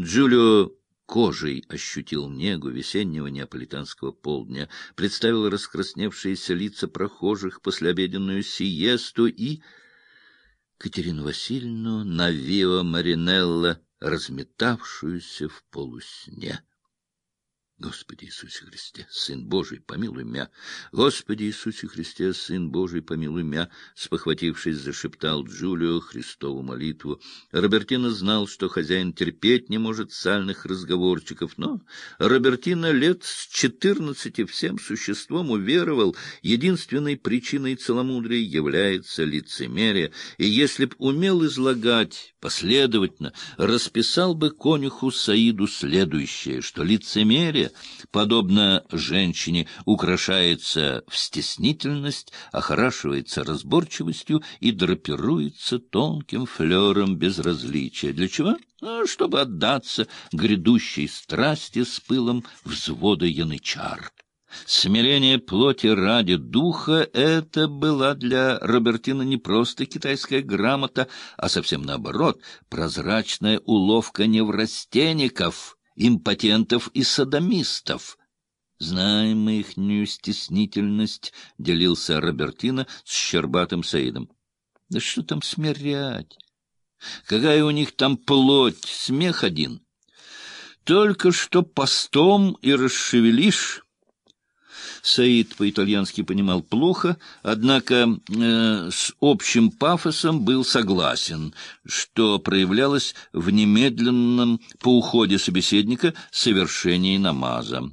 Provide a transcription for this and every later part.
Джулио кожей ощутил негу весеннего неаполитанского полдня, представил раскрасневшиеся лица прохожих, послеобеденную сиесту и... Катерину Васильевну Навио Маринелла, разметавшуюся в полусне. Господи Иисусе Христе, Сын Божий, помилуй мя! Господи Иисусе Христе, Сын Божий, помилуй мя! Спохватившись, зашептал Джулио Христову молитву. Робертино знал, что хозяин терпеть не может сальных разговорчиков, но Робертино лет с четырнадцати всем существом уверовал, единственной причиной целомудрия является лицемерие, и если б умел излагать последовательно, расписал бы конюху Саиду следующее, что лицемерие подобно женщине, украшается в стеснительность, охорашивается разборчивостью и драпируется тонким флером безразличия. Для чего? Ну, чтобы отдаться грядущей страсти с пылом взвода янычар. Смирение плоти ради духа — это была для Робертина не просто китайская грамота, а совсем наоборот, прозрачная уловка неврастенников — импотентов и садомистов. Знаем мы ихнюю стеснительность, — делился Робертино с Щербатым Саидом. Да что там смирять? Какая у них там плоть, смех один. Только что постом и расшевелишь, Саид по-итальянски понимал плохо, однако э, с общим пафосом был согласен, что проявлялось в немедленном по уходе собеседника совершении намаза.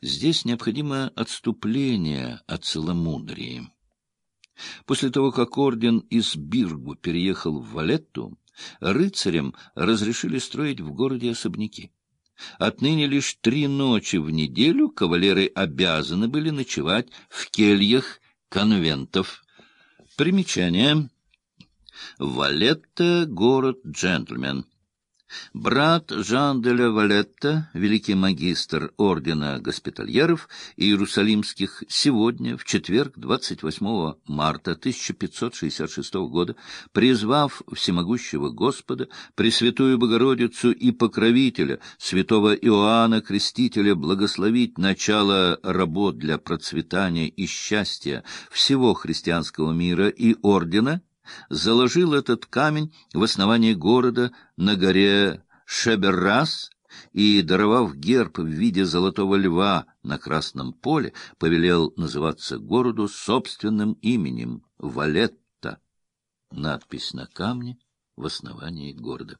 Здесь необходимо отступление от целомудрии. После того, как орден из Биргу переехал в Валетту, рыцарям разрешили строить в городе особняки. Отныне лишь три ночи в неделю кавалеры обязаны были ночевать в кельях конвентов. Примечание. Валетта — город джентльмен. Брат Жан де ля Валетта, великий магистр ордена госпитальеров иерусалимских, сегодня, в четверг, 28 марта 1566 года, призвав всемогущего Господа, Пресвятую Богородицу и Покровителя, святого Иоанна Крестителя, благословить начало работ для процветания и счастья всего христианского мира и ордена, заложил этот камень в основании города на горе Шеберрас и, даровав герб в виде золотого льва на красном поле, повелел называться городу собственным именем — Валетта. Надпись на камне в основании города.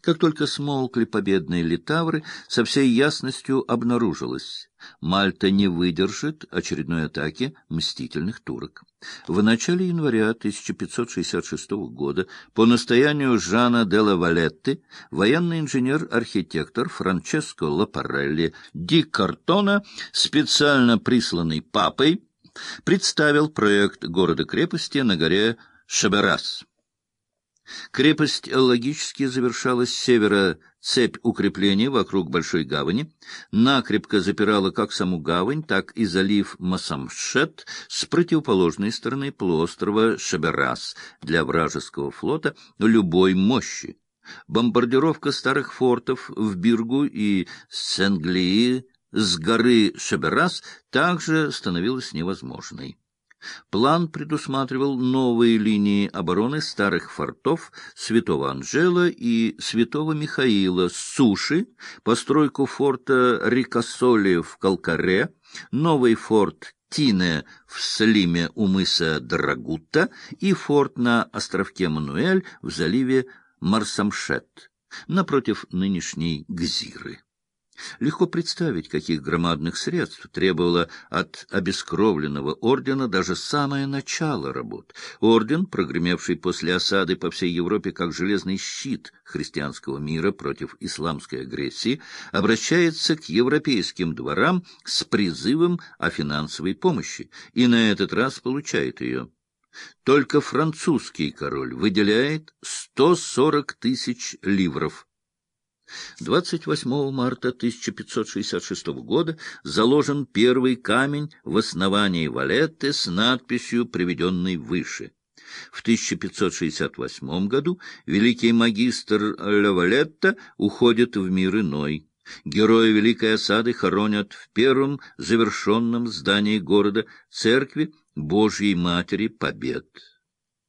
Как только смолкли победные литавры, со всей ясностью обнаружилось — Мальта не выдержит очередной атаки мстительных турок. В начале января 1566 года по настоянию Жана де ла Валетти военный инженер-архитектор Франческо Лапарелли ди Картона, специально присланный папой, представил проект города-крепости на горе Шаберас. Крепость логически завершалась с севера цепь укреплений вокруг Большой гавани, накрепко запирала как саму гавань, так и залив Масамшет с противоположной стороны полуострова Шаберас для вражеского флота любой мощи. Бомбардировка старых фортов в Биргу и Сенглии с горы Шаберас также становилась невозможной. План предусматривал новые линии обороны старых фортов Святого Анжела и Святого Михаила с суши, постройку форта Рикасоли в Калкаре, новый форт Тине в Слиме у мыса Драгута и форт на островке Мануэль в заливе Марсамшет, напротив нынешней Гзиры. Легко представить, каких громадных средств требовало от обескровленного ордена даже самое начало работ. Орден, прогремевший после осады по всей Европе как железный щит христианского мира против исламской агрессии, обращается к европейским дворам с призывом о финансовой помощи, и на этот раз получает ее. Только французский король выделяет 140 тысяч ливров – 28 марта 1566 года заложен первый камень в основании Валетты с надписью, приведенной выше. В 1568 году великий магистр Лавалетта уходит в мир иной. Героя Великой осады хоронят в первом завершенном здании города церкви Божьей Матери Побед.